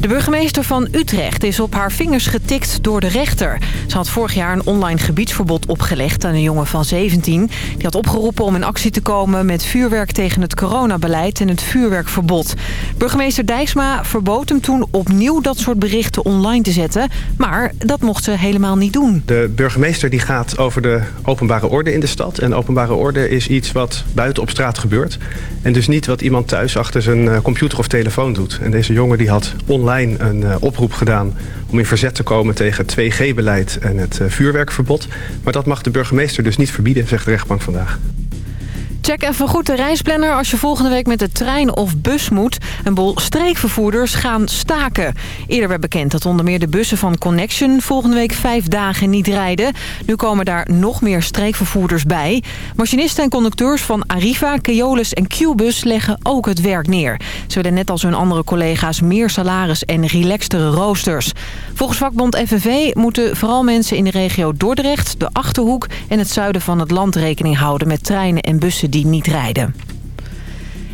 De burgemeester van Utrecht is op haar vingers getikt door de rechter. Ze had vorig jaar een online gebiedsverbod opgelegd aan een jongen van 17. Die had opgeroepen om in actie te komen met vuurwerk tegen het coronabeleid en het vuurwerkverbod. Burgemeester Dijksma verbood hem toen opnieuw dat soort berichten online te zetten. Maar dat mocht ze helemaal niet doen. De burgemeester die gaat over de openbare orde in de stad. En openbare orde is iets wat buiten op straat gebeurt. En dus niet wat iemand thuis achter zijn eh, computer of telefoon doet. En deze jongen die had online een uh, oproep gedaan om in verzet te komen tegen het 2G-beleid en het uh, vuurwerkverbod. Maar dat mag de burgemeester dus niet verbieden, zegt de rechtbank vandaag. Check even goed de reisplanner als je volgende week met de trein of bus moet. Een boel streekvervoerders gaan staken. Eerder werd bekend dat onder meer de bussen van Connection volgende week vijf dagen niet rijden. Nu komen daar nog meer streekvervoerders bij. Machinisten en conducteurs van Arriva, Keolis en Qbus leggen ook het werk neer. Ze willen net als hun andere collega's meer salaris en relaxtere roosters. Volgens vakbond FNV moeten vooral mensen in de regio Dordrecht, de Achterhoek en het zuiden van het land rekening houden met treinen en bussen die niet rijden.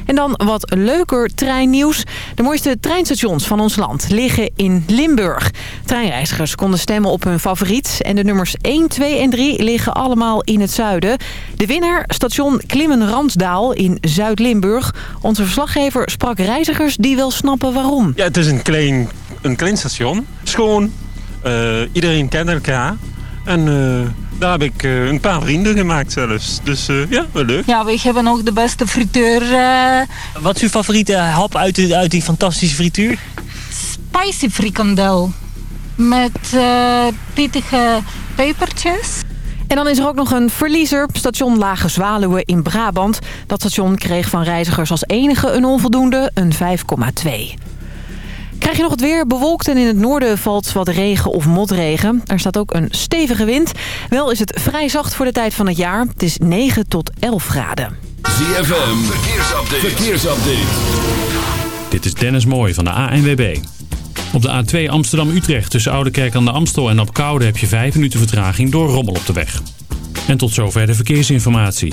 En dan wat leuker treinnieuws. De mooiste treinstations van ons land liggen in Limburg. Treinreizigers konden stemmen op hun favoriet. En de nummers 1, 2 en 3 liggen allemaal in het zuiden. De winnaar, station Klimmen-Ransdaal in Zuid-Limburg. Onze verslaggever sprak reizigers die wel snappen waarom. Ja, het is een klein, een klein station. Schoon. Uh, iedereen kent elkaar. En... Uh... Daar heb ik uh, een paar vrienden gemaakt zelfs. Dus uh, ja, wel leuk. Ja, we hebben ook de beste frituur. Uh... Wat is uw favoriete hap uit, de, uit die fantastische frituur? Spicy frikandel. Met pittige pepertjes. En dan is er ook nog een verliezer, station Lage Zwaluwe in Brabant. Dat station kreeg van reizigers als enige een onvoldoende, een 5,2. Krijg je nog het weer bewolkt en in het noorden valt wat regen of motregen. Er staat ook een stevige wind. Wel is het vrij zacht voor de tijd van het jaar. Het is 9 tot 11 graden. ZFM, verkeersupdate. verkeersupdate. Dit is Dennis Mooij van de ANWB. Op de A2 Amsterdam-Utrecht tussen Oudekerk aan de Amstel en Apkoude heb je 5 minuten vertraging door rommel op de weg. En tot zover de verkeersinformatie.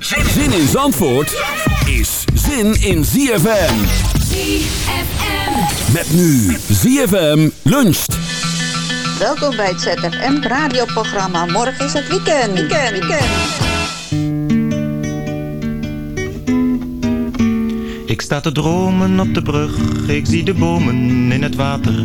Zin in Zandvoort is zin in ZFM. ZFM. Met nu ZFM luncht. Welkom bij het ZFM radioprogramma. Morgen is het weekend. Weekend, weekend. Ik sta te dromen op de brug, ik zie de bomen in het water.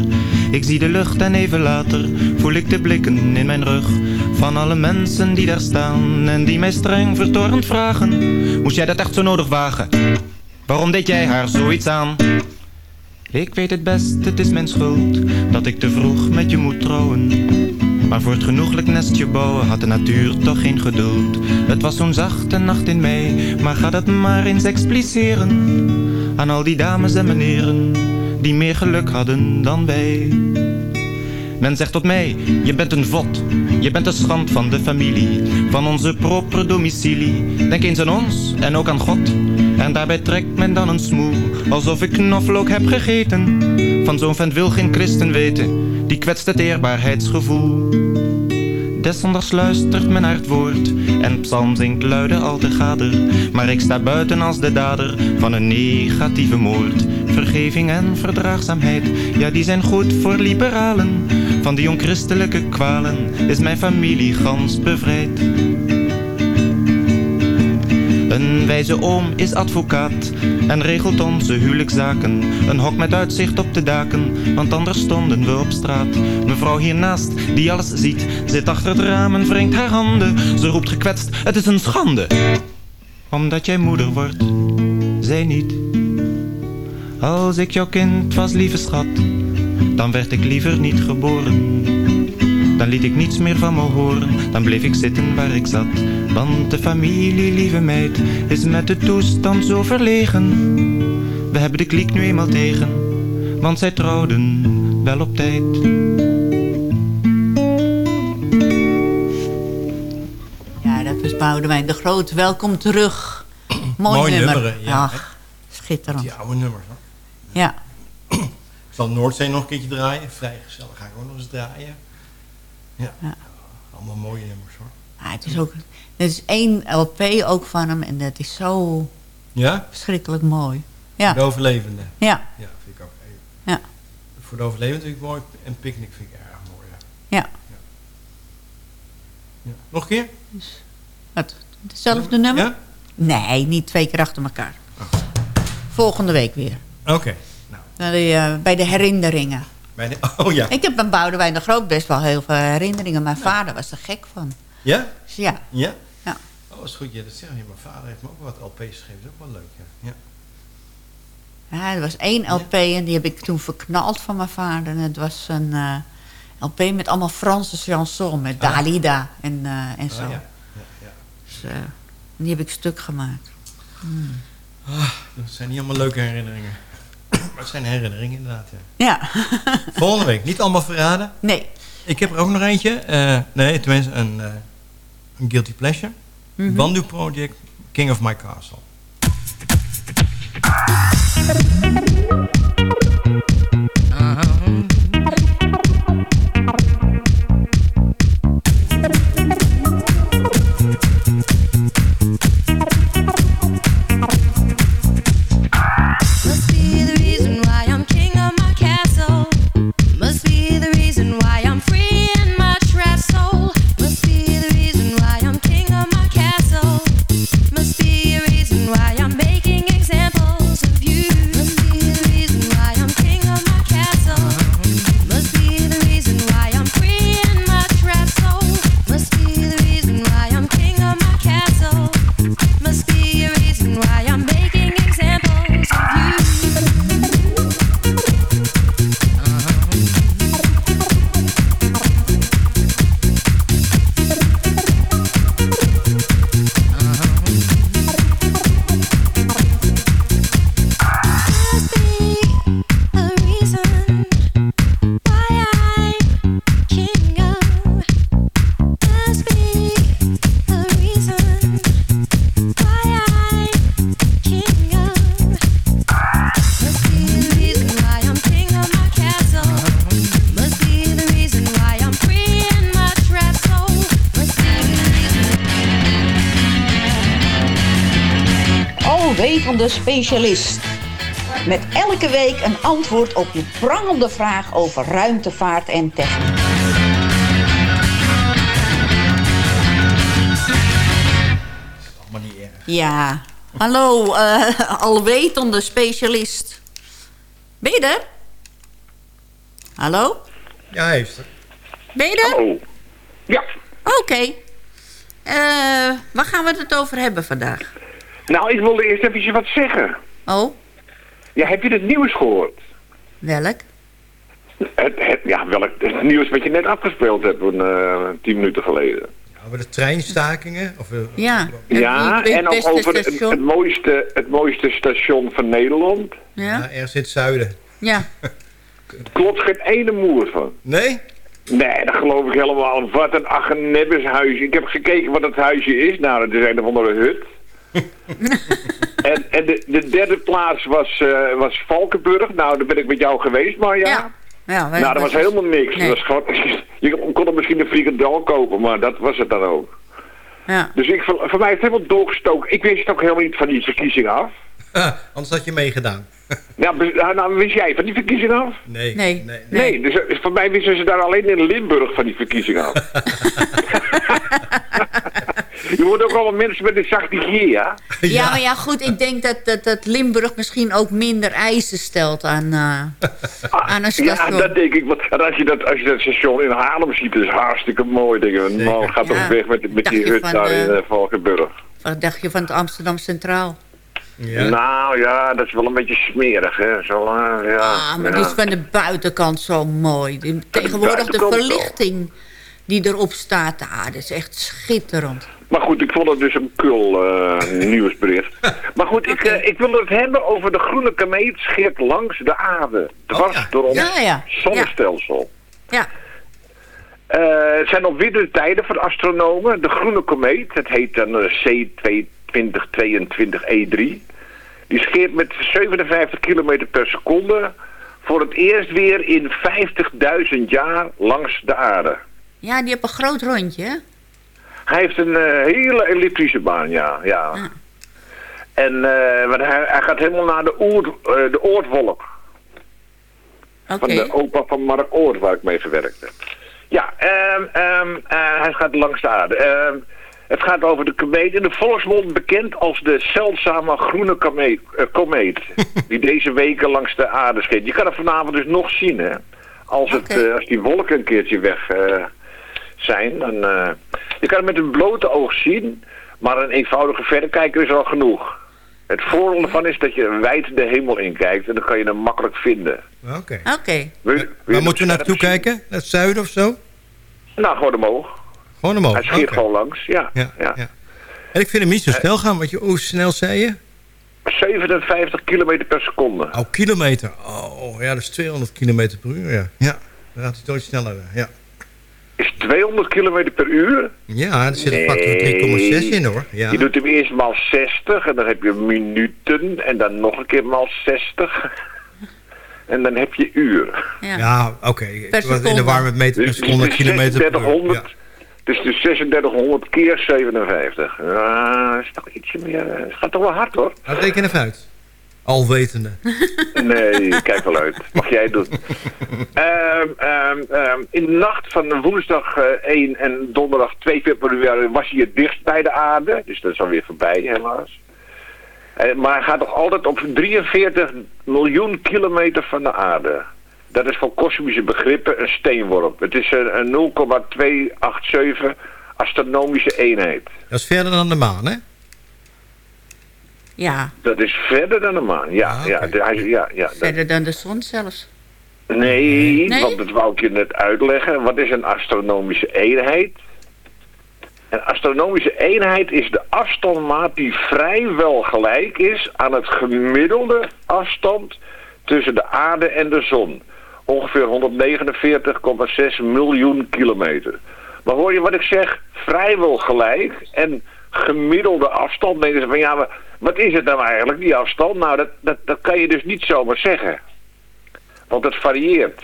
Ik zie de lucht en even later voel ik de blikken in mijn rug. Van alle mensen die daar staan en die mij streng vertorend vragen. Moest jij dat echt zo nodig wagen? Waarom deed jij haar zoiets aan? Ik weet het best, het is mijn schuld, dat ik te vroeg met je moet trouwen. Maar voor het genoeglijk nestje bouwen had de natuur toch geen geduld. Het was zo'n zachte nacht in mei, maar ga dat maar eens expliceren. Aan al die dames en meneren, die meer geluk hadden dan wij. Men zegt tot mij, je bent een vod, je bent de schand van de familie, van onze proper domicilie. Denk eens aan ons en ook aan God. En daarbij trekt men dan een smoel, alsof ik knoflook heb gegeten. Van zo'n vent wil geen christen weten, die kwetst het eerbaarheidsgevoel. Desondanks luistert men naar het woord en psalm zingt luide al te gader. Maar ik sta buiten als de dader van een negatieve moord. Vergeving en verdraagzaamheid, ja die zijn goed voor liberalen. Van die onchristelijke kwalen is mijn familie gans bevrijd. Wijze oom is advocaat en regelt onze huwelijkszaken. Een hok met uitzicht op de daken, want anders stonden we op straat. Mevrouw hiernaast, die alles ziet, zit achter het raam en wringt haar handen. Ze roept gekwetst, het is een schande. Omdat jij moeder wordt, zij niet. Als ik jouw kind was, lieve schat, dan werd ik liever niet geboren. Dan liet ik niets meer van me horen, dan bleef ik zitten waar ik zat Want de familie, lieve meid, is met de toestand zo verlegen. We hebben de kliek nu eenmaal tegen, want zij trouwden wel op tijd. Ja, dat was Boudewijn de Groot. Welkom terug. Mooi, Mooi nummer. Ja, Ach, schitterend. Die oude nummers. Hoor. Ja. Ik zal Noordzee nog een keertje draaien. Vrij gezellig. Ga ik ook nog eens draaien. Ja. Ja. Allemaal mooie nummers hoor. Ah, het is ook... Er is één LP ook van hem en dat is zo Ja? verschrikkelijk mooi. Ja. Voor de overlevende. Ja. Ja, vind ik ook. Ja. Voor de overlevende vind ik mooi. En Picnic vind ik erg mooi. Ja. Ja. Ja. Nog een keer? Wat? Hetzelfde nummer? Ja? Nee, niet twee keer achter elkaar. Volgende week weer. Oké. Eh, bij de herinneringen. Bij de, oh ja. Ik heb aan Boudewijn de Groot best wel heel veel herinneringen. Mijn vader was er gek van. Ja? Ja. Ja? Ja. Oh, dat is goed. Ja, dat zeg je. Mijn vader heeft me ook wat LP's gegeven. Dat is ook wel leuk. Ja. ja. Ja, er was één LP en die heb ik toen verknald van mijn vader. En het was een eh, LP met allemaal Franse chansons. Met Ah. Dalida en, eh, en zo. Oh, ja. Ja, ja. Dus, eh, die heb ik stuk gemaakt. Hmm. Ah, dat zijn niet allemaal leuke herinneringen. Maar het zijn herinneringen inderdaad, ja. Ja. Volgende week. Niet allemaal verraden. Nee. Ik heb er ook nog eentje. eh, nee, tenminste een, eh, een guilty pleasure. Mhm. Bandu Project, King of My Castle. Specialist. Met elke week een antwoord op je prangende vraag over ruimtevaart en techniek. Allemaal niet erg. Ja. Hallo, eh alwetende specialist. Ben je er? Hallo? Ja, hij heeft er. Ben je er? Ja. Oké. Eh, waar gaan we het over hebben vandaag? Nou, ik wilde eerst even wat zeggen. Oh, Ja, heb je het nieuws gehoord? welk? Het, het, ja, welk het nieuws wat je net afgespeeld hebt, een, eh, tien minuten geleden. Over de treinstakingen? Of, eh, Ja. Ja, het- het en ook over het, het, mooiste, het mooiste station van Nederland. Ja? ja, ergens in het zuiden. Ja. Klopt geen ene moer van. Nee? Nee, dat geloof ik helemaal. Wat een Achenebbes Ik heb gekeken wat het huisje is. Nou, dat is een of andere hut. en en de, de derde plaats was, eh, was Valkenburg. Nou, daar ben ik met jou geweest, maar ja. Ja, nou, dat was helemaal niks. Nee. Dat was gewoon, je kon er misschien een frikandel kopen, maar dat was het dan ook. Ja. Dus ik, voor, voor mij is het helemaal doorgestoken. Ik wist ook helemaal niet van die verkiezing af. Ah, anders had je meegedaan. Nou, nou, wist jij van die verkiezing af? Nee. Nee. nee. Nee, dus eh, voor mij wisten ze daar alleen in Limburg van die verkiezing af. Je wordt ook allemaal mensen met een zachte G, ja? Ja, maar ja, goed, ik denk dat, dat, dat Limburg misschien ook minder eisen stelt aan, eh, aan een Ja, station. dat denk ik. Want als je dat, als je dat station in Haarlem ziet, dat is hartstikke mooi. Denk ik, man, gaat toch Ja. weg met, met die hut van daar de- in uh, Valkenburg. Wat dacht je van het Amsterdam Centraal? Nou ja, dat is wel een beetje smerig, hè. Zo, eh, ja, Ah, maar ja. die is van de buitenkant zo mooi. Die- Tegenwoordig de verlichting die erop staat, ah, dat is echt schitterend. Maar goed, ik vond het dus een kul eh, nieuwsbericht. Maar goed, ik, eh, ik wil het hebben over de groene komeet scheert langs de aarde. Dwars door ons Ja, ja. zonnestelsel. Ja. Eh, het zijn nog witte tijden voor astronomen. De groene komeet, het heet dan eh, C2022E3. Die scheert met 57 km per seconde voor het eerst weer in 50.000 jaar langs de aarde. Ja, die heeft een groot rondje, hè? Hij heeft een eh, hele elliptische baan, ja. ja. En eh, want hij, hij gaat helemaal naar de, oer, eh, de Oortwolk. Van de opa van Mark Oort, waar ik mee gewerkt heb. Ja, ehm, ehm, eh, hij gaat langs de aarde. Ehm, het gaat over de komeet, in de volksmond bekend als de zeldzame groene komeet, komeet die deze weken langs de aarde scheet. Je kan het vanavond dus nog zien, hè. Als, het, als die wolken een keertje weg zijn, dan... eh, je kan het met een blote oog zien, maar een eenvoudige verrekijker is al genoeg. Het voordeel ervan is dat je wijd de hemel in kijkt en dan kan je hem makkelijk vinden. Oké. Oké. Waar je moeten we naartoe zien? kijken? Naar het zuiden of zo? Nou, gewoon omhoog. Gewoon omhoog. Hij scheert Oké. gewoon langs, ja. Ja, ja. ja. En ik vind hem niet zo snel gaan, want je, hoe snel zei je? 57 kilometer per seconde. Oh, kilometer. Oh, ja, dat is 200 kilometer per uur, ja. Ja, dan gaat hij nooit sneller, ja. Is 200 kilometer per uur? Ja, er zit een factor 3,6 in, hoor. Ja. Je doet hem eerst maal 60 en dan heb je minuten en dan nog een kekeer maal 60. En dan heb je uur. Ja, oké. Ik Per was in de seconde. war met meter per Dus seconde, het is kilometer per uur. 3600. Dus de 3600 keer 57. Ja, dat is toch ietsje meer. eh, Het gaat toch wel hard hoor. Nou, reken even uit. Alwetende. Nee, kijk wel uit. Mag jij doen. Ehm, ehm, ehm, in de nacht van woensdag eh, 1 en donderdag 2 februari was hij het dichtst bij de aarde. Dus dat is alweer voorbij helaas. Eh, maar hij gaat nog altijd op 43 miljoen kilometer van de aarde. Dat is voor kosmische begrippen een steenworp. Het is een, een 0,287 astronomische eenheid. Dat is verder dan de maan, hè? Ja, Dat is verder dan de maan. Ja, Ah, ja, hij- ja, ja, verder dan de zon zelfs. Nee, Nee? want dat wou ik je net uitleggen. Wat is een astronomische eenheid? Een astronomische eenheid is de afstandmaat die vrijwel gelijk is aan het gemiddelde afstand tussen de aarde en de zon. Ongeveer 149,6 miljoen kilometer. Maar hoor je wat ik zeg? Vrijwel gelijk en gemiddelde afstand. Denken ze van ja, maar wat is het nou eigenlijk, die afstand? Nou, dat, dat, dat kan je dus niet zomaar zeggen. Want het varieert.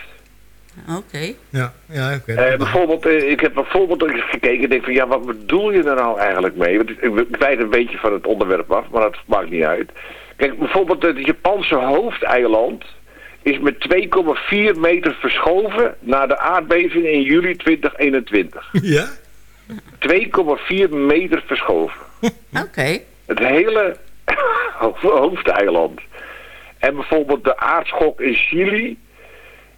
Oké. Ja, ja oké. Eh, bijvoorbeeld, eh, ik heb bijvoorbeeld ook eens gekeken en denk van ja, wat bedoel je er nou eigenlijk mee? Want ik, wijd een beetje van het onderwerp af, maar dat maakt niet uit. Kijk, bijvoorbeeld het Japanse hoofdeiland is met 2,4 meter verschoven na de aardbeving in juli 2021. Ja? 2,4 meter verschoven. Oké. Het hele hoofdeiland. En bijvoorbeeld de aardschok in Chili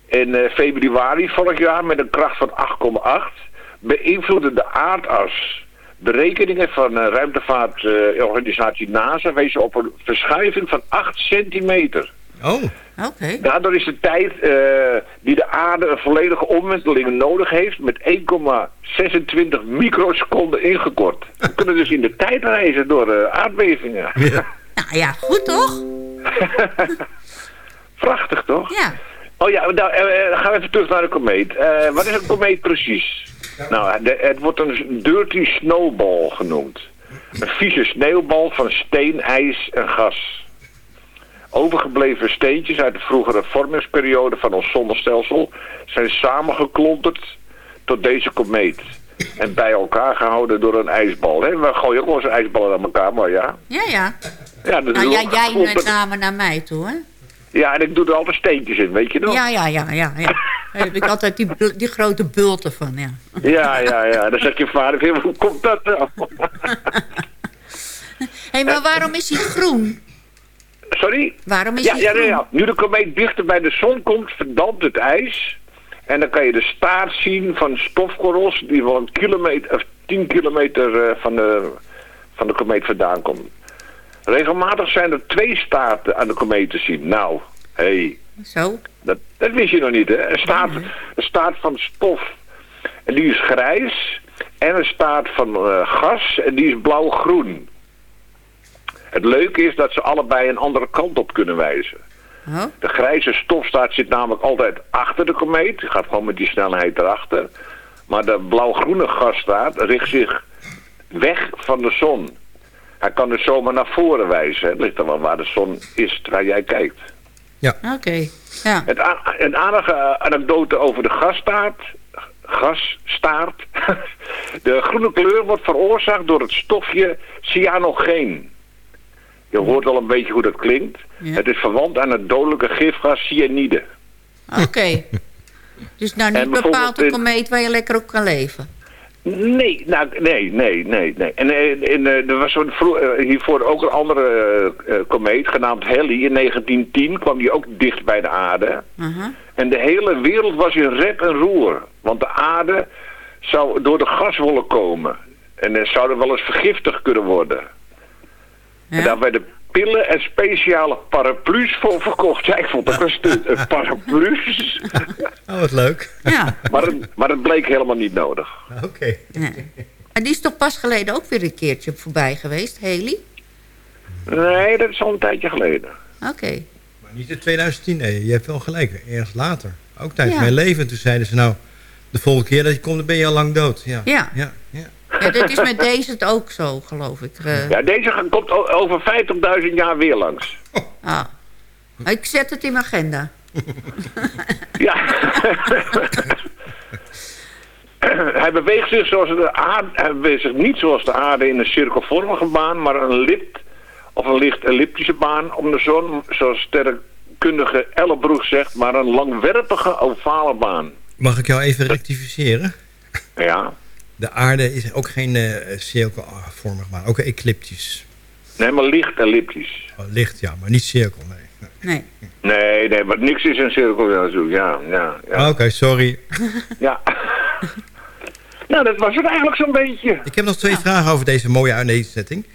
in eh, februari vorig jaar met een kracht van 8,8 beïnvloedde de aardas. Berekeningen van uh, ruimtevaartorganisatie NASA wezen op een verschuiving van 8 centimeter. Oh. Oké. Daardoor is de tijd eh, die de aarde een volledige omwenteling nodig heeft met 1,26 microseconden ingekort. We kunnen dus in de tijd reizen door eh, aardbevingen. Ja. Nou ja, goed toch? Prachtig toch? Ja. Oh ja, nou, eh, dan gaan we even terug naar de komeet. Eh, wat is een komeet precies? Nou, de- het wordt een dirty snowball genoemd. Een vieze sneeuwbal van steen, ijs en gas. Overgebleven steentjes uit de vroegere vormingsperiode van ons zonnestelsel zijn samengeklonterd tot deze komeet. En bij elkaar gehouden door een ijsbal. Hè? We gooien ook wel eens ijsballen aan elkaar, maar ja. Ja, ja. ja dat Nou ja, jij met name naar mij toe, hè? Ja, en ik doe er altijd steentjes in, weet je nog? Ja, ja, ja, ja. ja. Daar heb ik altijd die, die grote bulten van, ja. Ja, ja, ja. Dan zegt je vader, "Hey, hoe komt dat nou? Hé, hey, maar waarom is hij groen? Sorry? Waarom is Ja, ja, ja, ja. Nu de komeet dichter bij de zon komt, verdampt het ijs. En dan kan je de staart zien van stofkorrels die wel een kilometer, of 10 kilometer eh, van, de, van de komeet vandaan komen. Regelmatig zijn er twee staarten aan de komeet te zien. Nou, hé, hey, Zo. dat, dat wist je nog niet, hè? Een staart, een staart van stof. En die is grijs. en een staart van eh, gas en die is blauw-groen. Het leuke is dat ze allebei een andere kant op kunnen wijzen. De grijze stofstaart zit namelijk altijd achter de komeet. Die gaat gewoon met die snelheid erachter. Maar de blauw-groene gasstaart richt zich weg van de zon. Hij kan dus zomaar naar voren wijzen. Het ligt er wel waar de zon is terwijl jij kijkt. Oké. Ja. Het a- een aardige anekdote over de gasstaart. Gasstaart. De groene kleur wordt veroorzaakt door het stofje cyanogeen. Je hoort al een beetje hoe dat klinkt. Ja. Het is verwant aan het dodelijke gifgas cyanide. Oké. Dus nou En niet bepaald een komeet waar je lekker op kan leven. Nee, nou, nee, nee, nee, nee. En eh, in, eh, er was eh, hiervoor ook een andere eh, komeet genaamd Halley. In 1910 kwam die ook dicht bij de aarde. En de hele wereld was in rep en roer. Want de aarde zou door de gaswolken komen. En er zouden wel eens vergiftigd kunnen worden. En daar werden pillen en speciale paraplu's voor verkocht. Ja, ik vond dat een stunt. Een paraplu's. Oh, wat leuk. Ja. maar, het, maar het bleek helemaal niet nodig. Oké. En die is toch pas geleden ook weer een keertje voorbij geweest, Haley? Nee, dat is al een tijdje geleden. Oké. Maar niet in 2010, nee. Je hebt wel gelijk. Ergens later. Ook tijdens Ja. mijn leven. Toen zeiden ze nou... De volgende keer dat je komt, dan ben je al lang dood. Ja. Ja. Ja. ja. Ja, dat is met deze het ook zo, geloof ik. eh. Ja, deze komt over 50.000 jaar weer langs. Ah. Ik zet het in mijn agenda. Ja. hij beweegt zich zoals de aarde, hij beweegt zich niet zoals de aarde in een cirkelvormige baan, maar een lipt of een licht elliptische baan om de zon, zoals sterrenkundige Ellenbroek zegt, maar een langwerpige ovale baan. Mag ik jou even rectificeren? Ja. De aarde is ook geen eh, cirkelvormig, maar ook ecliptisch. Nee, maar licht elliptisch. Oh, licht, ja, maar niet cirkel, nee. Nee. Nee, nee, maar niks is een cirkel ja, natuurlijk. Ja, ja, ja. Oké, sorry. ja. nou, dat was het eigenlijk zo'n beetje. Ik heb nog twee vragen over deze mooie uiteenzetting.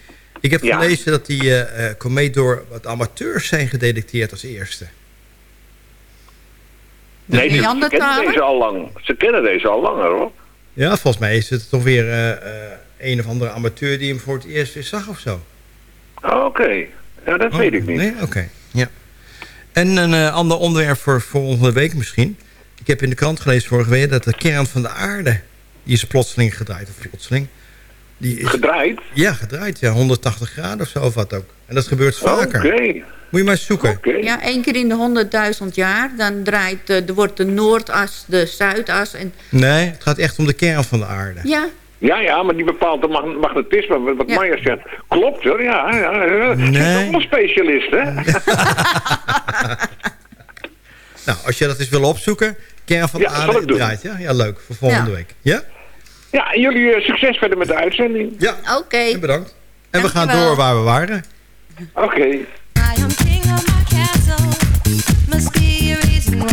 Ik heb Ja. gelezen dat die eh, eh, komeet door wat amateurs zijn gedetecteerd als eerste. Nee, ze, ze kennen deze al lang. Ze kennen deze al langer, hoor. Ja, volgens mij is het toch weer eh, eh, een of andere amateur die hem voor het eerst weer zag of zo. Oh, Oké, ja, dat weet ik niet. Nee, oké. Ja. En een eh, ander onderwerp voor volgende week misschien. Ik heb in de krant gelezen vorige week dat de kern van de aarde... die is plotseling gedraaid, of plotseling... Die is, Gedraaid? Ja, gedraaid. Ja, 180 graden of zo of wat ook. En dat gebeurt vaker. Oké. Moet je maar eens zoeken. Ja, één keer in de 100.000 jaar. Dan draait, eh, er wordt de Noordas, de Zuidas. En, Nee, het gaat echt om de kern van de aarde. ja, Ja, ja, maar die bepaalt de mag- magnetisme, wat Ja. Maya zegt. Klopt hoor, ja. ja, ja. Nee. een specialist, hè? Nou, als je dat eens wil opzoeken... kern van de Ja, zal aarde ik doen. draait. Ja, ja leuk. Voor volgende Ja. week. Ja? Ja, en jullie eh, succes verder met de uitzending. Ja. oké. Bedankt. En we gaan door waar we waren. Oké. Must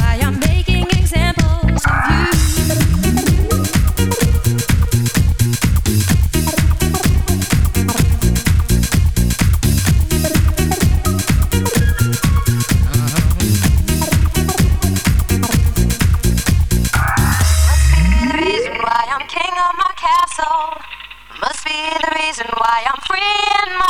be the reason why I'm king of my castle. Must be the reason why I'm free in my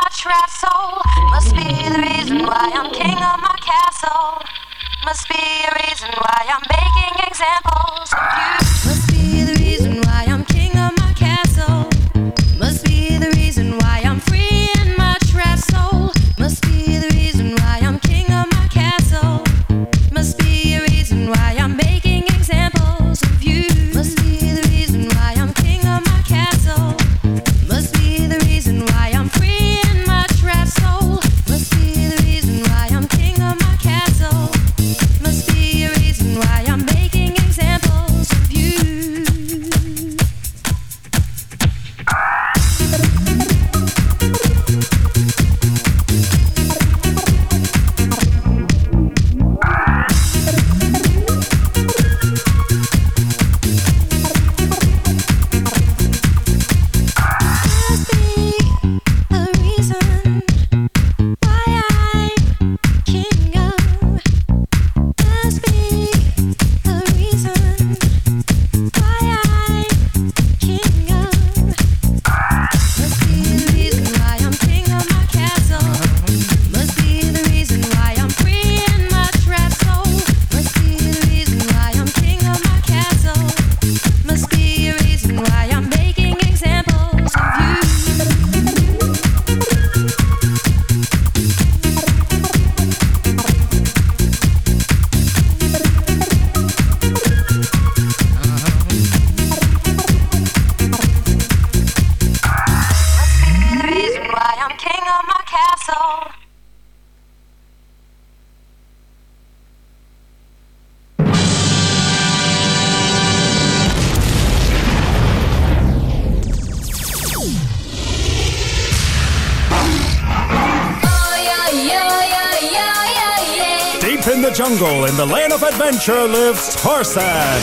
jungle in the land of adventure lives Tarzan.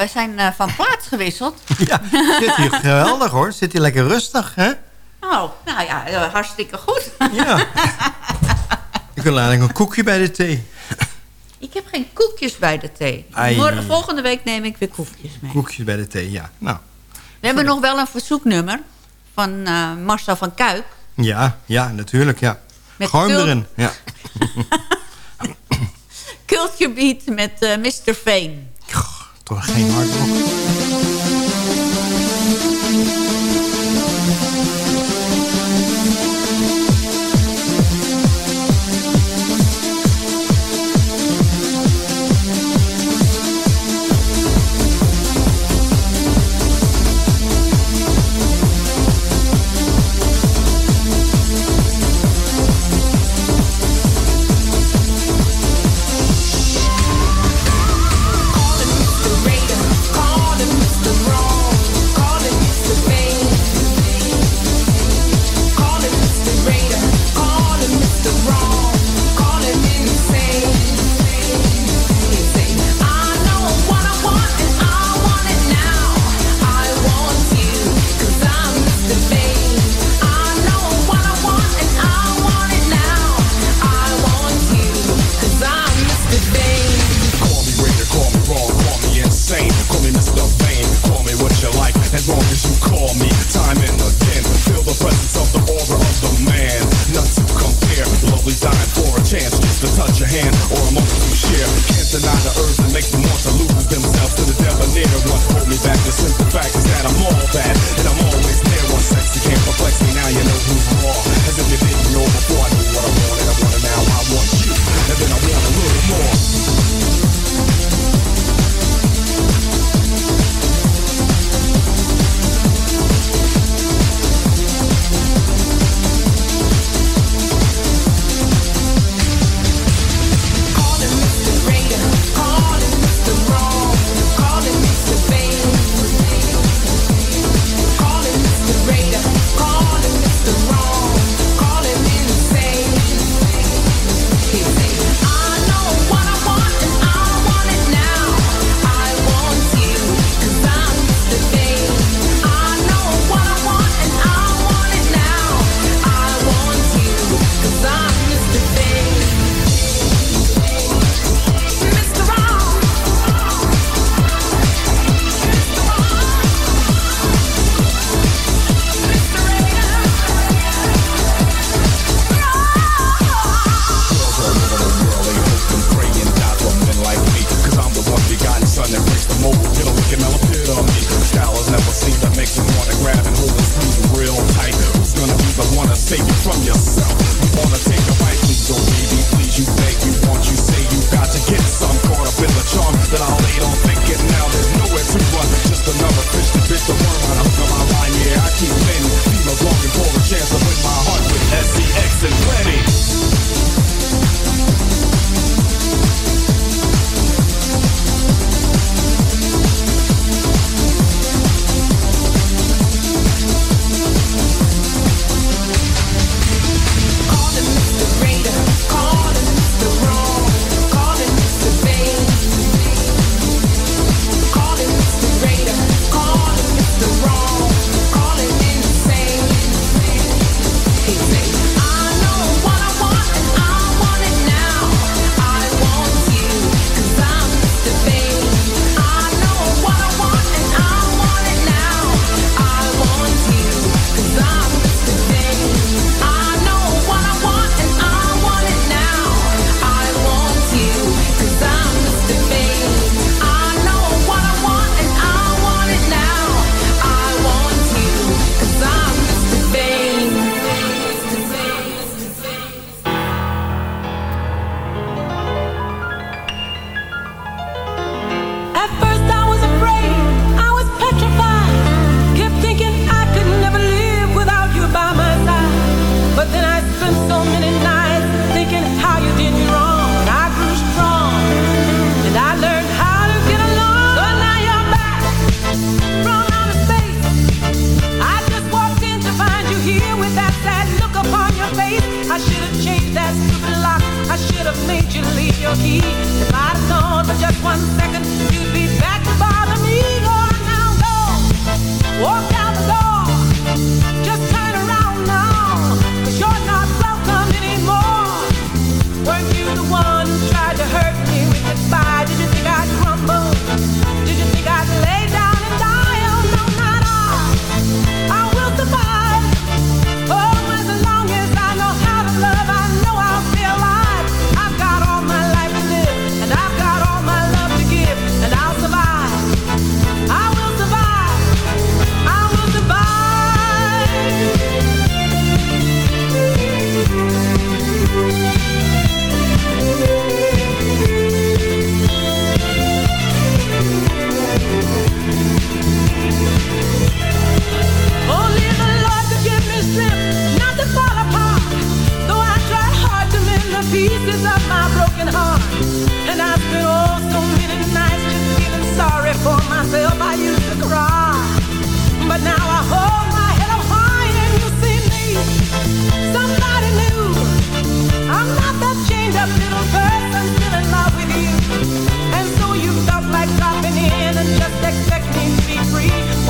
we zijn eh, van plaats gewisseld. ja, zit hier geweldig hoor. Zit hier lekker rustig, hè? Oh, nou ja, eh, hartstikke goed. ja. Ik wil eigenlijk een koekje bij de thee. Ik heb geen koekjes bij de thee. Morgen, volgende week neem ik weer koekjes mee. Koekjes bij de thee, ja. Nou. We hebben nog wel een verzoeknummer van uh, Marcel van Kuik. Ja, ja, natuurlijk, ja. Met Gooi erin, ja. Culture Beat met Mr. Veen geen hard rock.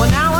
Well, now.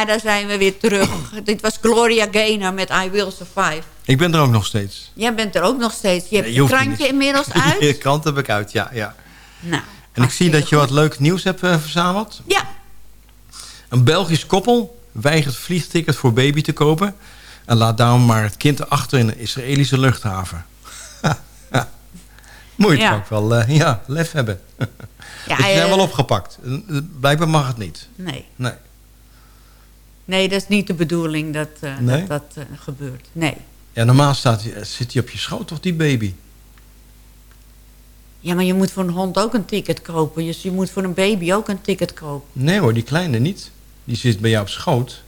Ja, daar zijn we weer terug. Dit was Gloria Gaynor met I Will Survive. Ik ben er ook nog steeds. Jij bent er ook nog steeds. Je hebt Nee, je hoeft krantje niet. inmiddels uit. Je krant heb ik uit, ja. ja. Nou, En ik zie dat je wat leuk nieuws hebt eh, verzameld. Ja. Een Belgisch koppel weigert vliegticket voor baby te kopen... en laat daarom maar het kind achter in een Israëlische luchthaven. Moet je Ja. ook wel eh, ja, lef hebben. Ja, Dus wel opgepakt. Blijkbaar mag het niet. Nee. Nee. Nee, dat is niet de bedoeling dat eh, Nee? dat, dat eh, gebeurt. Nee. Ja, normaal staat, die- zit hij op je schoot, toch, die baby? Ja, maar je moet voor een hond ook een ticket kopen. Dus je moet voor een baby ook een ticket kopen. Nee hoor, die kleine niet. Die zit bij jou op schoot.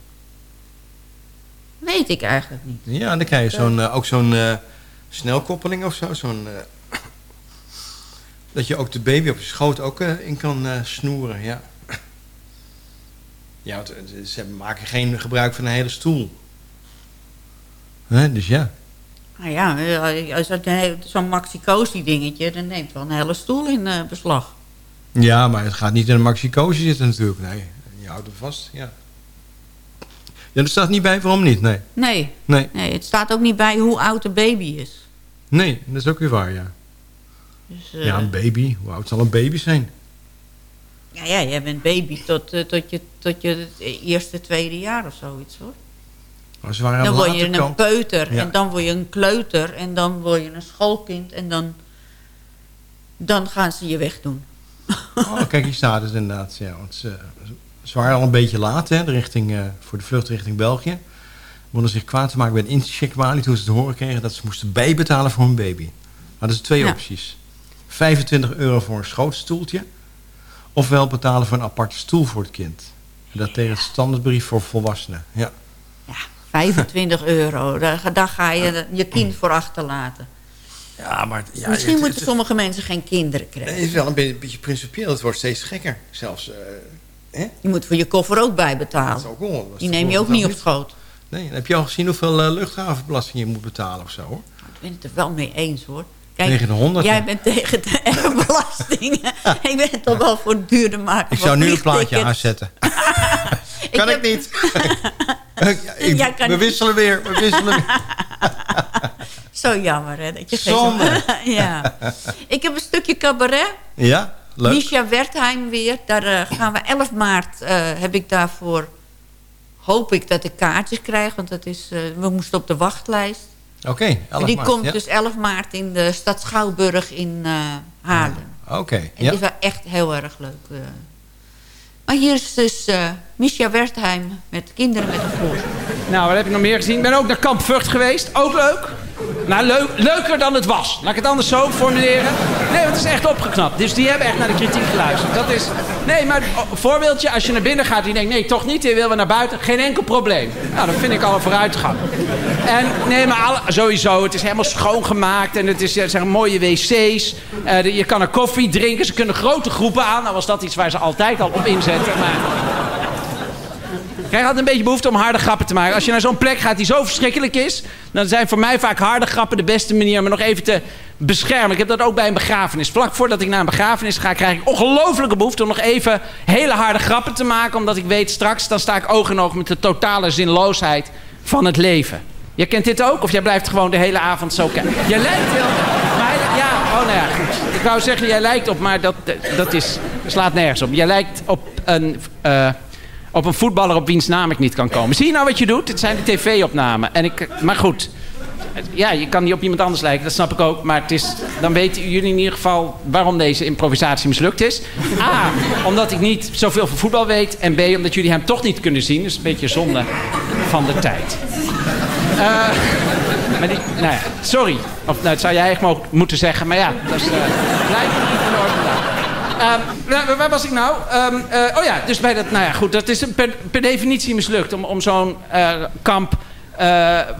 Weet ik eigenlijk niet. Ja, dan krijg je zo'n, eh, ook zo'n eh, snelkoppeling of zo. Zo'n, eh, dat je ook de baby op je schoot ook eh, in kan eh, snoeren, ja. Ja, eh, ze maken geen gebruik van een hele stoel. Hè, dus ja. Nou ja, eh, als heel- zo'n maxi-cosi dingetje... dan neemt wel een hele stoel in eh, beslag. Ja, maar het gaat niet in een maxi-cosi zitten natuurlijk. Nee, je houdt hem vast, ja. Ja, er staat niet bij waarom niet, nee. Nee. Nee. nee. Het staat ook niet bij hoe oud de baby is. Nee, dat is ook weer waar, ja. Dus, eh, Ja, een baby. Hoe oud zal een baby zijn? Ja, ja, jij bent baby tot, eh, tot, je, tot je het eerste, tweede jaar of zoiets hoor. Maar ze waren aan Dan word je een kant. peuter Ja. en dan word je een kleuter en dan word je een schoolkind en dan, dan gaan ze je wegdoen. Oh, kijk, hier staat het inderdaad. Ja, want ze, ze waren al een beetje laat hè, de richting, eh, voor de vlucht richting België. Wonnen zich kwaad te maken bij een incheckbalie toen ze te horen kregen dat ze moesten bijbetalen voor hun baby. Maar dat twee Ja. opties. 25 euro voor een schootstoeltje. Ofwel betalen voor een aparte stoel voor het kind. En dat tegen het standaardbrief voor volwassenen. Ja. 25 euro, daar, daar ga je je kind voor achterlaten. Ja, maar... Ja, Misschien het- moeten het- sommige mensen geen kinderen krijgen. Het is wel een beetje, een beetje principieel. Het wordt steeds gekker. Zelfs... eh, hè? Je moet voor je koffer ook bijbetalen. Dat is ook wel- Die neem je ook niet op schoot. Nee, heb je al gezien hoeveel eh, luchthavenbelasting je moet betalen of zo? Hoor? Ik ben het er wel mee eens hoor. Tegen de 100, Jij bent tegen de erfbelasting. ik ben toch wel voor het duurder maken. Ik zou nu een plaatje aanzetten. kan ik, niet. Ik- kan we niet. wisselen weer. We wisselen weer. Zo jammer hè. Dat je Zonde. ja. Ik heb een stukje cabaret. Ja, leuk. Misha Wertheim weer. Daar eh, gaan we 11 maart eh, heb ik daarvoor... Hoop ik dat ik kaartjes krijg. Want dat is, eh, we moesten op de wachtlijst. Oké, En 11 die maart, komt ja. dus 11 maart in de stad Schouwburg in eh Haarlem. Oké, En ja. die is wel echt heel erg leuk. eh. Maar hier is dus eh Misha Wertheim met kinderen met een voorstel. Nou, wat heb ik nog meer gezien? Ik ben ook naar Kamp Vught geweest. Ook leuk. Nou, leuk, leuker dan het was. Laat ik het anders zo formuleren. Nee, want het is echt opgeknapt. Dus die hebben echt naar de kritiek geluisterd. Dat is... Nee, maar oh, voorbeeldje. Als je naar binnen gaat je denkt... Nee, toch niet. Je wil weer naar buiten. Geen enkel probleem. Nou, dat vind ik al een vooruitgang. En nee, maar sowieso. Het is helemaal schoongemaakt. En het is, er zijn mooie wc's. Eh, je kan er koffie drinken. Ze kunnen grote groepen aan. Nou was dat iets waar ze altijd al op inzetten. Maar... Krijg altijd een beetje behoefte om harde grappen te maken. Als je naar zo'n plek gaat die zo verschrikkelijk is... dan zijn voor mij vaak harde grappen de beste manier om me nog even te beschermen. Ik heb dat ook bij een begrafenis. Vlak voordat ik naar een begrafenis ga... krijg ik ongelofelijke behoefte om nog even hele harde grappen te maken. Omdat ik weet straks, dan sta ik oog in met de totale zinloosheid van het leven. Jij kent dit ook? Of jij blijft gewoon de hele avond zo kijken? Jij lijkt heel... Maar, ja, oh nou ja. Ik wou zeggen, jij lijkt op, maar dat, dat is, slaat nergens op. Jij lijkt op een... eh, op een voetballer op wiens naam ik niet kan komen. Zie je nou wat je doet? Het zijn de tv-opnamen. En ik, maar goed. ja, je kan niet op iemand anders lijken, dat snap ik ook. Maar het is, dan weten jullie in ieder geval waarom deze improvisatie mislukt is. A, omdat ik niet zoveel van voetbal weet. En B, omdat jullie hem toch niet kunnen zien. Dus een beetje zonde van de tijd. Eh, maar die, nou ja, sorry. Of nou, dat zou jij eigenlijk moeten zeggen. Maar ja, dat is uh, me niet van orde vandaag. Ehm, nou, waar was ik nou? Ehm, eh, oh ja, dus bij dat, nou ja, goed, dat is per, definitie mislukt om, om zo'n eh, kamp. eh,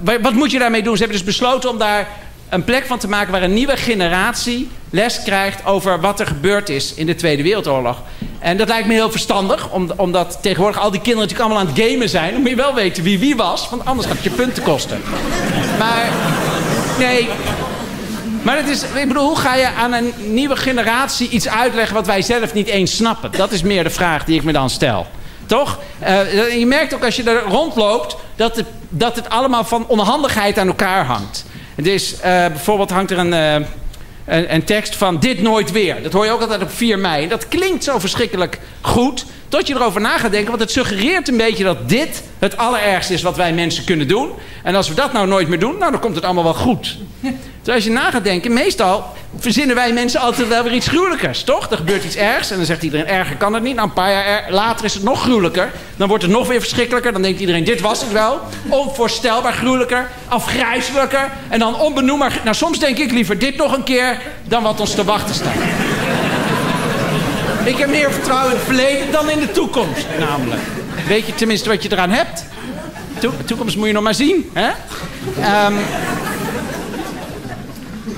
wa- wat moet je daarmee doen? Ze hebben dus besloten om daar een plek van te maken waar een nieuwe generatie les krijgt over wat er gebeurd is in de Tweede Wereldoorlog. En dat lijkt me heel verstandig, om- omdat tegenwoordig al die kinderen natuurlijk allemaal aan het gamen zijn. Dan moet je wel weten wie wie was, want anders gaat het je punten kosten. Maar nee, maar het is, ik bedoel, hoe ga je aan een nieuwe generatie iets uitleggen wat wij zelf niet eens snappen? Dat is meer de vraag die ik me dan stel. Toch? Eh, je merkt ook als je er rondloopt dat het, dat het allemaal van onhandigheid aan elkaar hangt. Dus eh, bijvoorbeeld hangt er een, eh, een, een tekst van dit nooit weer. Dat hoor je ook altijd op 4 mei. Dat klinkt zo verschrikkelijk goed. Tot je erover na gaat denken. Want het suggereert een beetje dat dit het allerergste is wat wij mensen kunnen doen. En als we dat nou nooit meer doen, nou dan komt het allemaal wel goed. Dus als je na gaat denken, meestal verzinnen wij mensen altijd wel weer iets gruwelijkers, toch? Er gebeurt iets ergs en dan zegt iedereen, erger kan het niet. Nou, een paar jaar er- later is het nog gruwelijker. Dan wordt het nog weer verschrikkelijker. Dan denkt iedereen, dit was het wel. Onvoorstelbaar gruwelijker, afgrijzelijker. En dan onbenoembaar... Nou, soms denk ik liever dit nog een keer dan wat ons te wachten staat. Ik heb meer vertrouwen in het verleden dan in de toekomst, namelijk. Weet je tenminste wat je eraan hebt? To- toekomst moet je nog maar zien, hè? Ehm,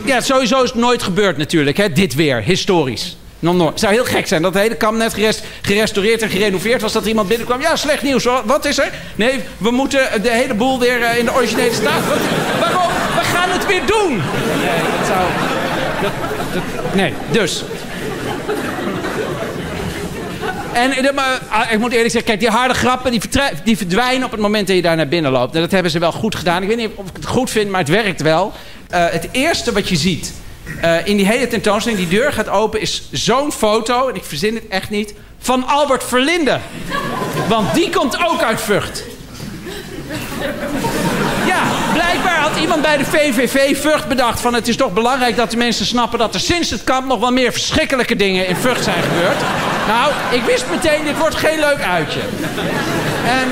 ja, sowieso is het nooit gebeurd natuurlijk, hè? Dit weer, historisch. Nog nooit. Het zou heel gek zijn dat de hele kamp net geres- gerestaureerd en gerenoveerd was. Dat er iemand binnenkwam. Ja, slecht nieuws. Wat is er? Nee, we moeten de hele boel weer eh, in de originele staat. Waarom? We gaan het weer doen. Nee, dat zou... Nee, dus. En eh, maar, ah, ik moet eerlijk zeggen, kijk, die harde grappen die, die verdwijnen op het moment dat je daar naar binnen loopt. En dat hebben ze wel goed gedaan. Ik weet niet of ik het goed vind, maar het werkt wel. Eh, het eerste wat je ziet eh, in die hele tentoonstelling, die deur gaat open, is zo'n foto, en ik verzin het echt niet, van Albert Verlinde. Want die komt ook uit Vught. Blijkbaar had iemand bij de VVV Vught bedacht van het is toch belangrijk dat de mensen snappen dat er sinds het kamp nog wel meer verschrikkelijke dingen in Vught zijn gebeurd. Nou, ik wist meteen, dit wordt geen leuk uitje. En,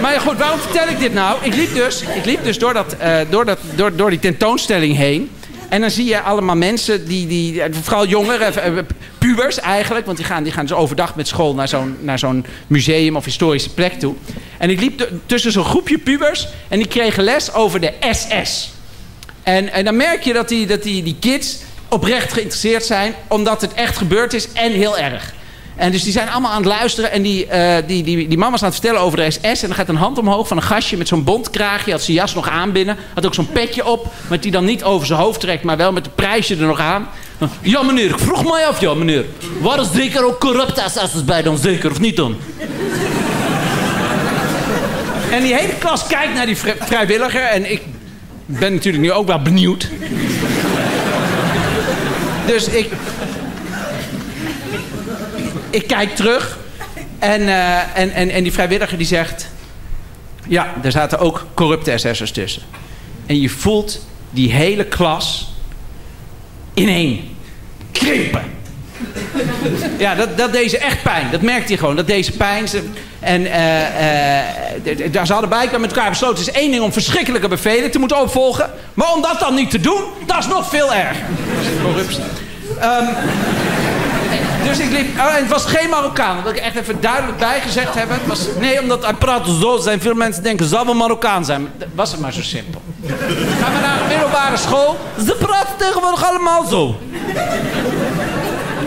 maar goed, waarom vertel ik dit nou? Ik liep dus, ik liep dus door, dat, eh, door, dat, door, door die tentoonstelling heen. En dan zie je allemaal mensen, die, die, vooral jongeren, eh, eh, pubers eigenlijk. Want die gaan, die gaan dus overdag met school naar zo'n, naar zo'n museum of historische plek toe. En ik liep tussen zo'n groepje pubers en die kregen les over de SS. En, en dan merk je dat, die, dat die kids oprecht geïnteresseerd zijn, omdat het echt gebeurd is en heel erg. En dus die zijn allemaal aan het luisteren en die, eh, die, die, die aan het vertellen over de SS. En dan gaat een hand omhoog van een gastje met zo'n bondkraagje. Had zijn jas nog aan binnen. Had ook zo'n petje op, met die dan niet over zijn hoofd trekt, maar wel met het prijsje er nog aan. Ja meneer, ik vroeg mij af, ja meneer. Waren zeker ook corrupte assassins bij dan, zeker of niet dan? En die hele klas kijkt naar die vri- vrijwilliger. En ik ben natuurlijk nu ook wel benieuwd. Dus ik... Ik kijk terug. En, eh, en, en, en die vrijwilliger die zegt... Ja, er zaten ook corrupte SS'ers tussen. En je voelt die hele klas ineen krimpen. Ja, dat, dat deed ze echt pijn. Dat merkte je gewoon. Dat deed ze pijn. Ze- En d- daar ze hadden met elkaar besloten... het is één ding om verschrikkelijke bevelen te moeten opvolgen... maar om dat dan niet te doen, dat is nog veel erger. Dat is corruptie. Ehm, dus ik liep... Oh, en het was geen Marokkaan. Dat ik echt even duidelijk bijgezegd hebben. Het was, nee, omdat hij praatte zo. Zijn veel mensen denken, zal wel Marokkaan zijn. Dat was het maar zo simpel. Gaan we naar een middelbare school. Ze praten tegenwoordig allemaal zo.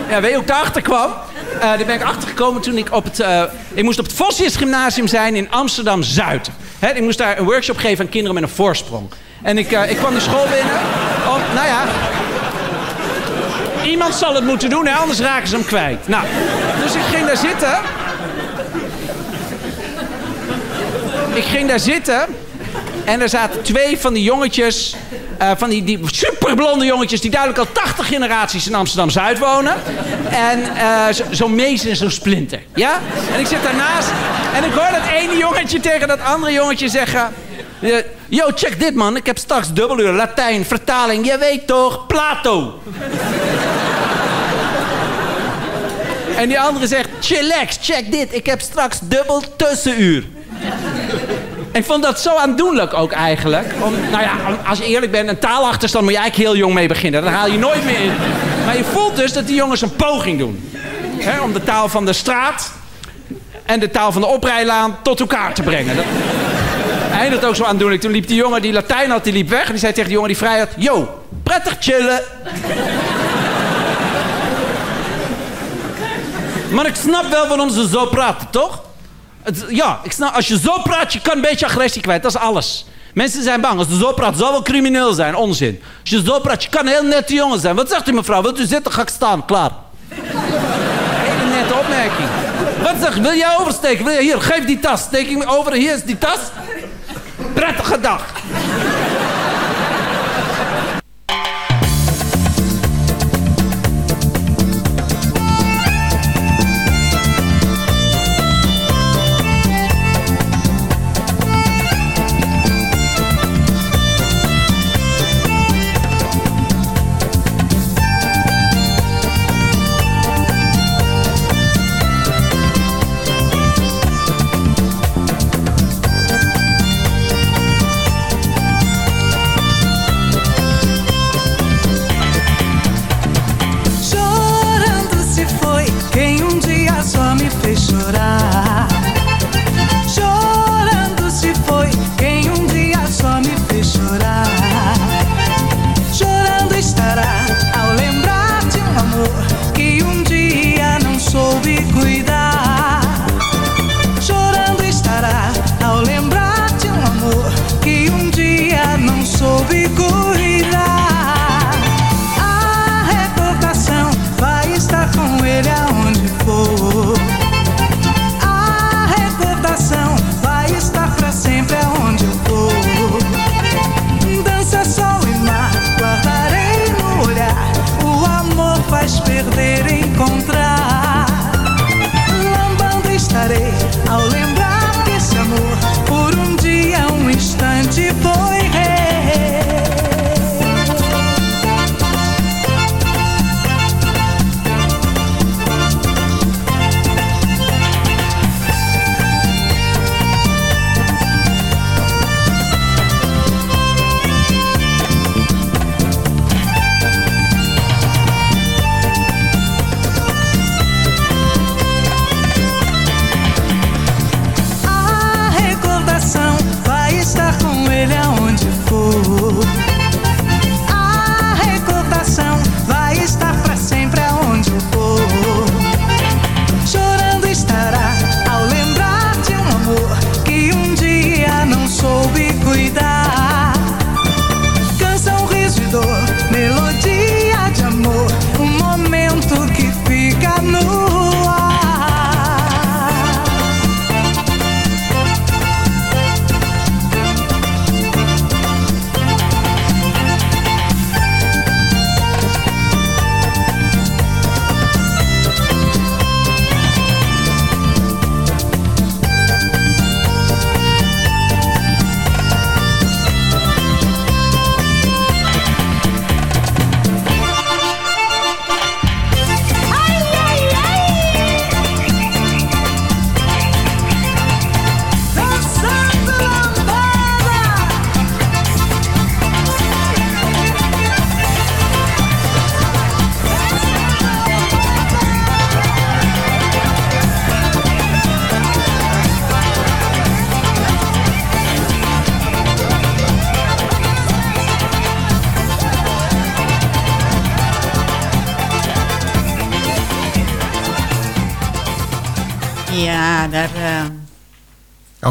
Ja, weet je hoe ik daarachter kwam? Eh daar ben ik achtergekomen toen ik op het... eh, ik moest op het Vossius Gymnasium zijn in Amsterdam-Zuid. Hè, ik moest daar een workshop geven aan kinderen met een voorsprong. En ik, eh, ik kwam de school binnen. Om, nou ja... Iemand zal het moeten doen, hè, anders raken ze hem kwijt. Nou, dus ik ging daar zitten. Ik ging daar zitten. En er zaten twee van die jongetjes, eh, van die, die superblonde jongetjes... die duidelijk al 80 generaties in Amsterdam-Zuid wonen. En eh, zo- zo'n mees en zo'n splinter. Ja? En ik zit daarnaast en ik hoor dat ene jongetje tegen dat andere jongetje zeggen... Yo, check dit man. Ik heb straks dubbeluur, Latijn, vertaling. Je weet toch, Plato. en die andere zegt, chillax, check dit. Ik heb straks dubbel tussenuur. En ik vond dat zo aandoenlijk ook eigenlijk. Nou ja, als je eerlijk bent, een taalachterstand moet je eigenlijk heel jong mee beginnen. Daar haal je nooit meer in. Maar je voelt dus dat die jongens een poging doen. Om de taal van de straat en de taal van de oprijlaan tot elkaar te brengen. Eindigt ook zo aandoenlijk. Toen liep die jongen die Latijn had, die liep weg. En die zei tegen die jongen die vrij had... Yo, prettig chillen. Maar ik snap wel waarom ze zo praten, toch? Ja, als je zo praat, je kan een beetje agressie kwijt. Dat is alles. Mensen zijn bang. Als je zo praat, zou wel crimineel zijn. Onzin. Als je zo praat, je kan heel nette jongen zijn. Wat zegt u mevrouw? Wilt u zitten? Ga ik staan. Klaar. Hele nette opmerking. Wat zeg Wil jij oversteken? Wil je hier? Geef die tas. Steek ik over. Hier is die tas. Prettige dag.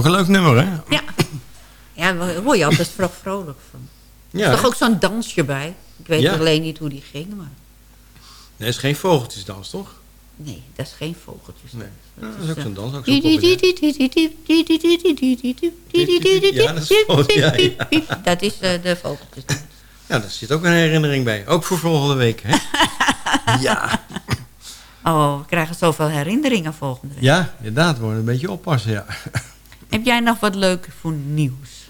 Ook een leuk nummer, hè? ja. ja, daar word je altijd vro- vrolijk van. Ja, er is toch ook zo'n dansje bij? Ik weet Ja. alleen niet hoe die ging, maar... Nee, is geen vogeltjesdans, toch? Nee, dat is geen vogeltjes. Nee. Dat dat is ook eh, zo'n dans, ook zo. Ja, dat is vol- ja, ja. Dat is eh, de vogeltjes. Ja, daar zit ook een herinnering bij. Ook voor volgende week, hè? ja. Oh, we krijgen zoveel herinneringen volgende week. Ja, inderdaad. We moeten een beetje oppassen, ja. Heb jij nog wat leuk voor nieuws?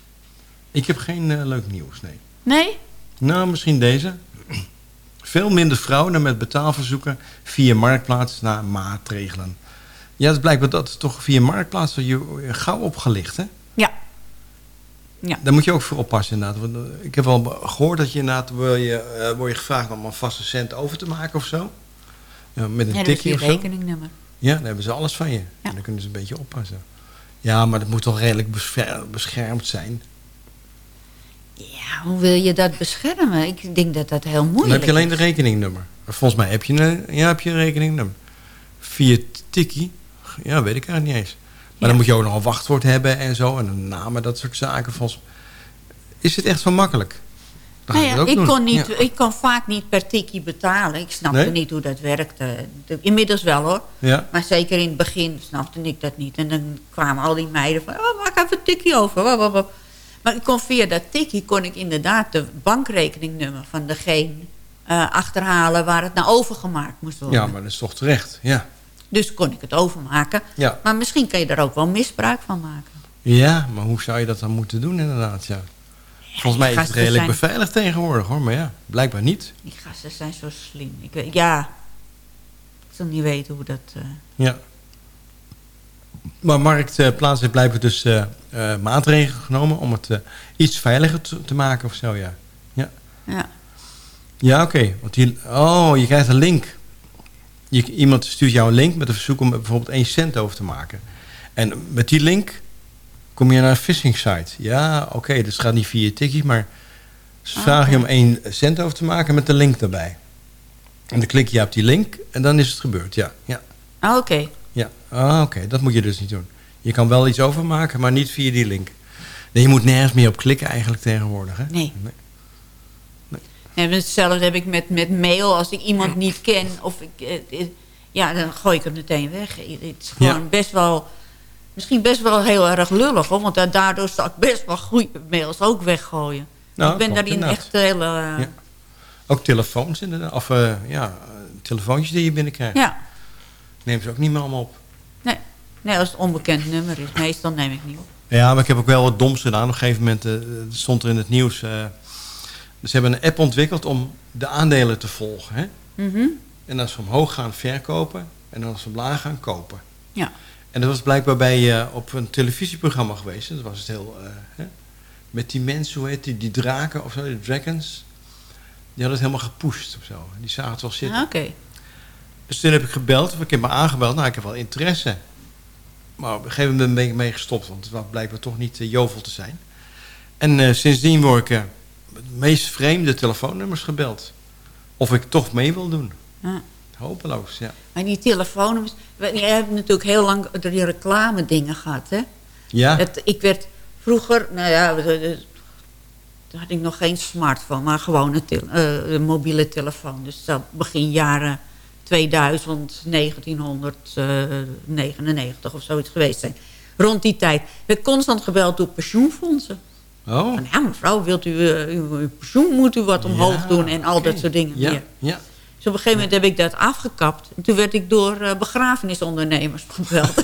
Ik heb geen eh, leuk nieuws, nee. Nee? Nou, misschien deze. Veel minder fraude met betaalverzoeken via Marktplaats naar maatregelen. Ja, het is blijkbaar dat toch via Marktplaats je je gauw opgelicht, hè? Ja. Ja. Daar moet je ook voor oppassen, inderdaad. Want, eh, ik heb wel gehoord dat je inderdaad... Word je, eh, word je gevraagd om een vaste cent over te maken of zo. Ja, met een Ja, tikje je of zo. rekeningnummer. Ja, dan hebben ze alles van je. En dan kunnen ze een beetje oppassen. Ja, maar dat moet toch redelijk bescher- beschermd zijn. Ja, hoe wil je dat beschermen? Ik denk dat dat heel moeilijk Dan heb je alleen de is. rekeningnummer. Volgens mij heb je een, ja, heb je een rekeningnummer. Via Tikkie, ja, weet ik eigenlijk niet eens. Maar dan moet je ook nog een wachtwoord hebben en zo. En een naam en dat soort zaken. Volgens... Is het echt zo makkelijk? Nou ja, ik, doen. kon niet, Ja. ik kon vaak niet per tikkie betalen. Ik snapte Nee? niet hoe dat werkte. De- Inmiddels wel hoor. Ja. Maar zeker in het begin snapte ik dat niet. En dan kwamen al die meiden van... Oh, maak even een tikkie over. Maar ik kon via dat tikkie kon ik inderdaad de bankrekeningnummer van degene eh, achterhalen... waar het naar overgemaakt moest worden. ja, maar dat is toch terecht. Ja, Dus kon ik het overmaken. Ja. Maar misschien kan je daar ook wel misbruik van maken. ja maar hoe zou je dat dan moeten doen inderdaad? Ja. Volgens mij is het redelijk zijn- beveiligd tegenwoordig hoor. Maar ja, blijkbaar niet. Die gasten zijn zo slim. Ik weet, ja, ik zal niet weten hoe dat... eh, Ja. Maar Marktplaats heeft blijkbaar dus eh, eh, maatregelen genomen om het eh, iets veiliger te, te maken of zo, ja. Ja, ja. ja oké. Want oh, je krijgt een link. Je, iemand stuurt jou een link met een verzoek om bijvoorbeeld 1 cent over te maken. En met die link kom je naar een phishing site. Ja, oké, dus het gaat niet via tikkie, maar ze Ah, vragen je om 1 cent over te maken met de link daarbij. En dan klik je op die link en dan is het gebeurd, ja. ja. Ah, Oké. Ja, ah, oké, dat moet je dus niet doen. Je kan wel iets overmaken, maar niet via die link. Nee, je moet nergens meer op klikken eigenlijk tegenwoordig, hè? Nee. En hetzelfde heb ik met, met mail. Als ik iemand niet ken, of ik, eh, eh, ja, dan gooi ik het meteen weg. Het is gewoon Ja. best wel, misschien best wel heel erg lullig, hoor. Want da- daardoor zal ik best wel goede mails ook weggooien. Nou, ik ben daarin inderdaad. echt hele... eh, Ja. Ook telefoons inderdaad, of eh, ja, eh, telefoontjes die je binnenkrijgt. ja. Neem ze ook niet meer allemaal op. Nee. nee, als het onbekend nummer is, meestal neem ik niet op. Ja, maar ik heb ook wel wat doms gedaan. Op een gegeven moment eh, stond er in het nieuws... eh, ze hebben een app ontwikkeld om de aandelen te volgen, hè? Mhm. En als ze omhoog gaan verkopen en als ze omlaag gaan kopen. Ja. En dat was blijkbaar bij, eh, op een televisieprogramma geweest. Dat was het heel... eh, hè? Met die mensen, hoe heet die, die draken of zo, die dragons. Die hadden het helemaal gepusht of zo. Die zagen het wel zitten. Ah, Oké. Dus toen heb ik gebeld, of ik heb me aangebeld. Nou, ik heb wel interesse. Maar op een gegeven moment ben ik mee gestopt. Want het was blijkbaar toch niet eh, jovel te zijn. En sindsdien word ik met de meest vreemde telefoonnummers gebeld. Of ik toch mee wil doen. Ja. Hopeloos, ja. Maar die telefoonnummers... Je hebt natuurlijk heel lang die reclame dingen gehad, hè? Ja. Het, ik werd vroeger, nou ja, toen had ik nog geen smartphone, maar gewoon een, eh, een mobiele telefoon. Dus dat begin jaren 2000, 1999 of zoiets geweest zijn. Rond die tijd werd constant gebeld door pensioenfondsen. Oh. Van, ja, mevrouw, wilt u eh, uw, uw pensioen moet u wat omhoog Ja, doen en al dat soort dingen Ja, meer. ja. Dus op een gegeven moment heb ik dat afgekapt. En toen werd ik door eh, begrafenisondernemers gebeld.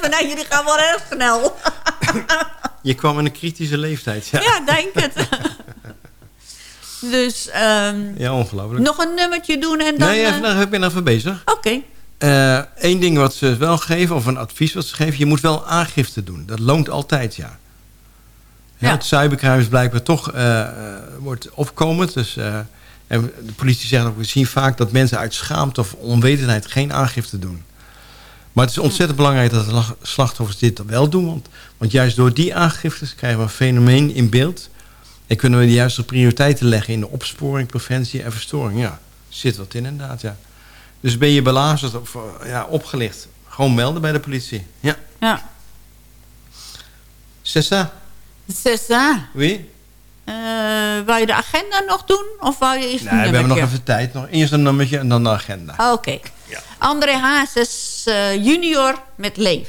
Van, nou, jullie gaan wel erg snel. Je kwam in een kritische leeftijd. Ja, Ja, denk het. dus ehm, Ja, ongelooflijk. nog een nummertje doen en dan... nee, eh, even, nou, ik ben even bezig. Oké. Eén ding wat ze wel geven, of een advies wat ze geven... je moet wel aangifte doen. Dat loont altijd, ja. Ja, Het cybercrime is blijkbaar toch eh, eh, wordt opkomend. Dus, eh, en de politie zegt ook, we zien vaak dat mensen uit schaamte of onwetendheid geen aangifte doen. Maar het is ontzettend belangrijk dat de lach- slachtoffers dit wel doen. Want, want juist door die aangiftes krijgen we een fenomeen in beeld. En kunnen we de juiste prioriteiten leggen in de opsporing, preventie en verstoring. Ja, zit wat in inderdaad, ja. Dus ben je belazerd of eh, ja, opgelicht, gewoon melden bij de politie. Ja. Ja. Sessa, Cessa, wie? eh wou je de agenda nog doen? Of wou je eerst Nee, we hebben nog even tijd. Nog eerst een nummertje en dan de agenda. Oké. André Hazes eh, junior met Leef.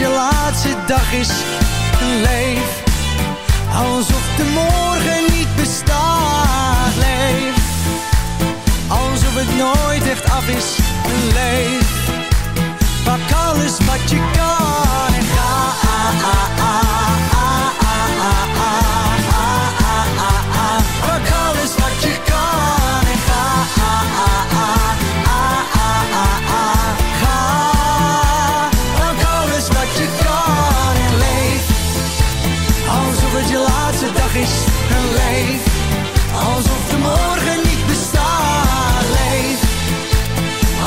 Je laatste dag is leef. Alsof de morgen niet bestaat. Leef. Alsof het nooit echt af is leef. Pak alles wat je kan en ga. Is en leef. Alsof de morgen niet bestaat. Leef.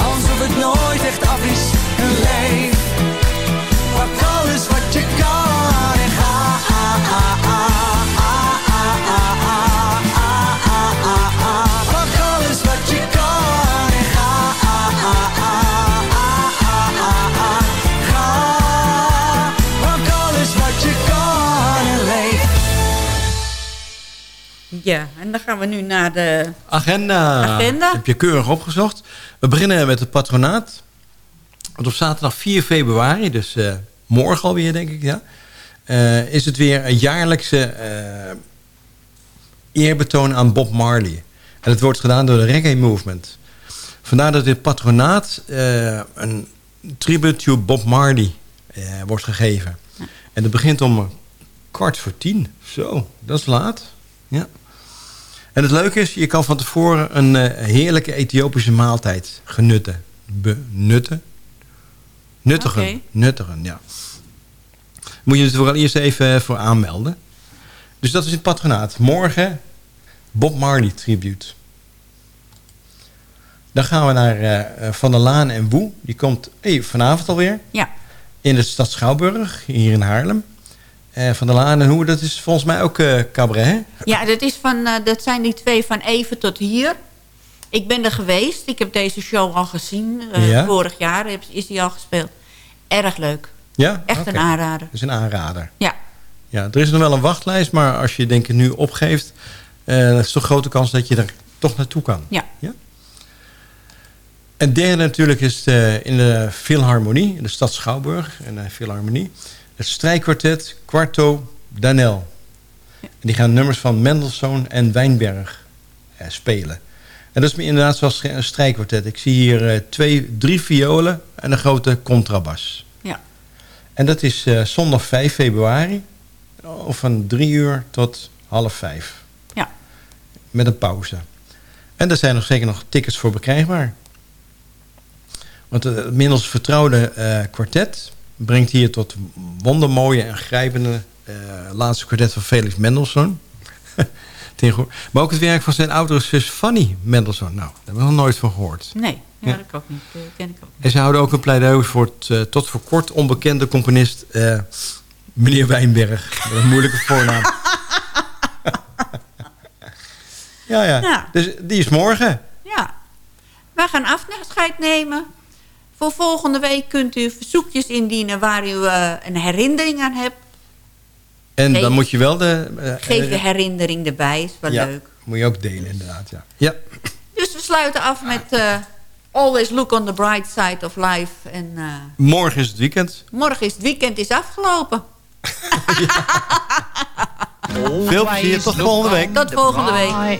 Alsof het nooit echt af is dan gaan we nu naar de Agenda. Agenda. Heb je keurig opgezocht. We beginnen met het patronaat. Want op zaterdag 4 februari, dus eh, morgen alweer denk ik, ja, eh, is het weer een jaarlijkse eh, eerbetoon aan Bob Marley. En het wordt gedaan door de Reggae Movement. Vandaar dat dit patronaat een tribute to Bob Marley wordt gegeven. En het begint om kwart voor tien. Zo, dat is laat. Ja. En het leuke is, je kan van tevoren een eh, heerlijke Ethiopische maaltijd genutten. Benutten? Nuttigen. Nuttigen, ja. Moet je het vooral eerst even voor aanmelden. Dus dat is het patronaat. Morgen Bob Marley tribute. Dan gaan we naar eh, Van der Laan en Woe. Die komt hey, vanavond alweer. Ja. In de stad Schouwburg, hier in Haarlem. Eh, van der Laan en Hoe, dat is volgens mij ook eh, cabaret, hè? Ja, dat, is van, eh, dat zijn die twee van even tot hier. Ik ben er geweest. Ik heb deze show al gezien. Ja? Vorig jaar heb- is die al gespeeld. Erg leuk. Ja? Echt een aanrader. Dat is een aanrader. Ja. Ja, er is nog wel een wachtlijst, maar als je denk ik nu opgeeft... eh is toch grote kans dat je er toch naartoe kan. Ja. ja? En derde natuurlijk is de, in de Philharmonie, in de stad Schouwburg, in de Philharmonie, het strijkkwartet Quarto Danel. En die gaan nummers van Mendelssohn en Wijnberg eh, spelen. En dat is inderdaad zoals een strijkkwartet. Ik zie hier eh, twee, drie violen en een grote contrabas. Ja. En dat is eh, zondag 5 februari, of van drie uur tot half vijf. Ja. Met een pauze. En er zijn nog zeker nog tickets voor bekrijgbaar. Want het inmiddels vertrouwde kwartet brengt hier tot wondermooie en grijpende eh, laatste kwartet van Felix Mendelssohn. Maar ook het werk van zijn oudere zus Fanny Mendelssohn. Nou, daar hebben we nog nooit van gehoord. Nee, ja, Ja. dat ook niet. ken ik ook niet. En ze houden ook een pleidooi voor het eh, tot voor kort onbekende componist eh, meneer Wijnberg. Met een moeilijke voornaam. ja, ja, Ja. Dus die is morgen. Ja. Wij gaan afscheid nemen. Voor volgende week kunt u verzoekjes indienen waar u eh, een herinnering aan hebt. En Geef- dan moet je wel de... eh, Geef je eh, herinnering erbij, is wel ja, leuk. moet je ook delen inderdaad, ja. Ja, Dus we sluiten af met Always Look on the Bright Side of Life. En eh, morgen is het weekend. morgen is het weekend is afgelopen. Veel plezier, tot volgende week. Tot volgende week.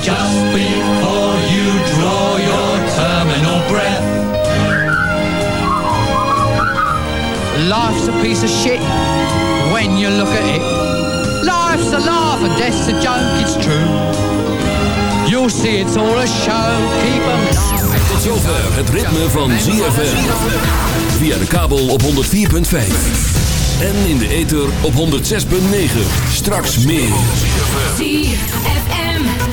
Just before you draw your terminal breath. Life's a piece of shit when you look at it. Life's a laugh and death's a joke, it's true. You'll see it's all a show, keep 'em laughing. Tot zover het ritme van ZFM. Via de kabel op 104.5. En in de ether op 106.9. Straks meer.